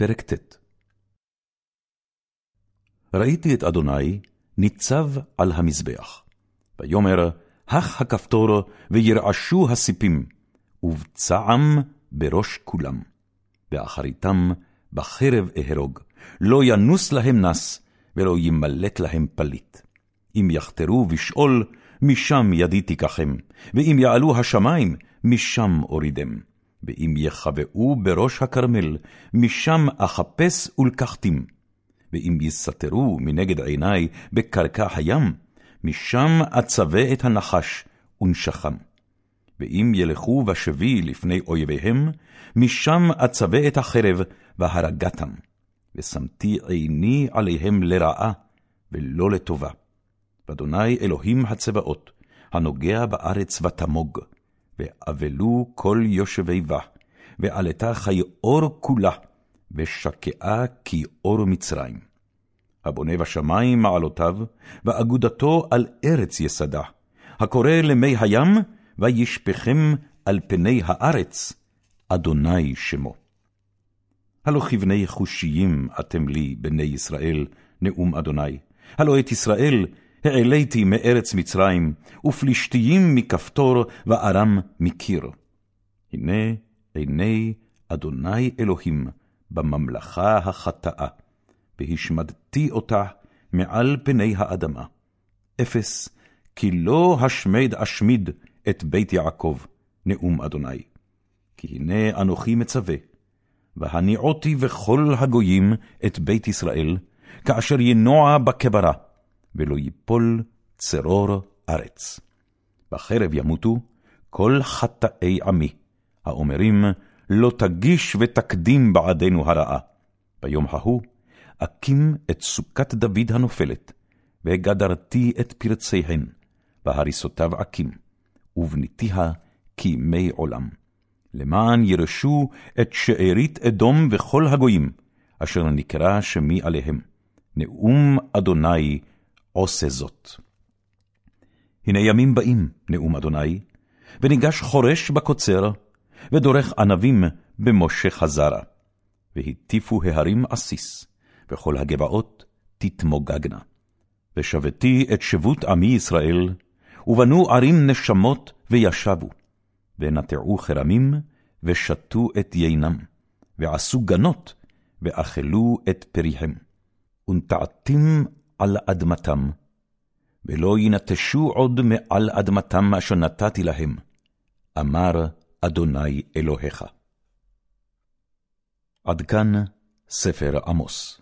פרק ט. ראיתי את אדוני ניצב על המזבח, ויאמר, הך הכפתור וירעשו הסיפים, ובצעם בראש כולם. ואחריתם בחרב אהרוג, לא ינוס להם נס, ולא ימלט להם פליט. אם יחתרו בשאול, משם ידי תיקחם, ואם יעלו השמים, משם אורידם. ואם יחבאו בראש הכרמל, משם אחפש ולקחתים. ואם יסתרו מנגד עיני בקרקע הים, משם אצווה את הנחש ונשכם. ואם ילכו בשבי לפני אויביהם, משם אצווה את החרב והרגתם. ושמתי עיני עליהם לרעה, ולא לטובה. ואדוני אלוהים הצבאות, הנוגע בארץ ותמוג, ואבלו כל יושבי בה, ועלתה כיאור כולה, ושקעה כאור מצרים. הבונה בשמיים מעלותיו, ואגודתו על ארץ יסדה, הקורא למי הים, וישפכם על פני הארץ, אדוני שמו. הלא כבני חושיים אתם לי, בני ישראל, נאום אדוני. הלא את ישראל העליתי מארץ מצרים, ופלישתיים מכפתור, וארם מקיר. הנה עיני אדוני אלוהים בממלכה החטאה, והשמדתי אותה מעל פני האדמה. אפס, כי לא השמד אשמיד את בית יעקב, נאום אדוני. כי הנה אנוכי מצווה, והניעותי וכל הגויים את בית ישראל, כאשר ינוע בקברה, ולא ייפול צרור ארץ. בחרב ימותו כל חטאי עמי, האומרים, לא תגיש ותקדים בעדנו הרעה. ביום ההוא אקים את סוכת דוד הנופלת, וגדרתי את פרציהן, והריסותיו אקים, ובניתיה כימי עולם. למען ירשו את שארית אדום וכל הגויים, אשר נקרא שמי עליהם. נאום אדוני עושה זאת. הנה ימים באים, נאום אדוני, וניגש חורש בקוצר, ודורך ענבים במושך הזרע. והטיפו ההרים עסיס, וכל הגבעות תתמוגגנה. ושבתי את שבות עמי ישראל, ובנו ערים נשמות וישבו, ונטעו חרמים, ושתו את יינם, ועשו גנות, ואכלו את פריהם. ונטעתים על אדמתם, ולא ינטשו עוד מעל אדמתם אשר נתתי להם, אמר אדוני אלוהיך. עד כאן ספר עמוס.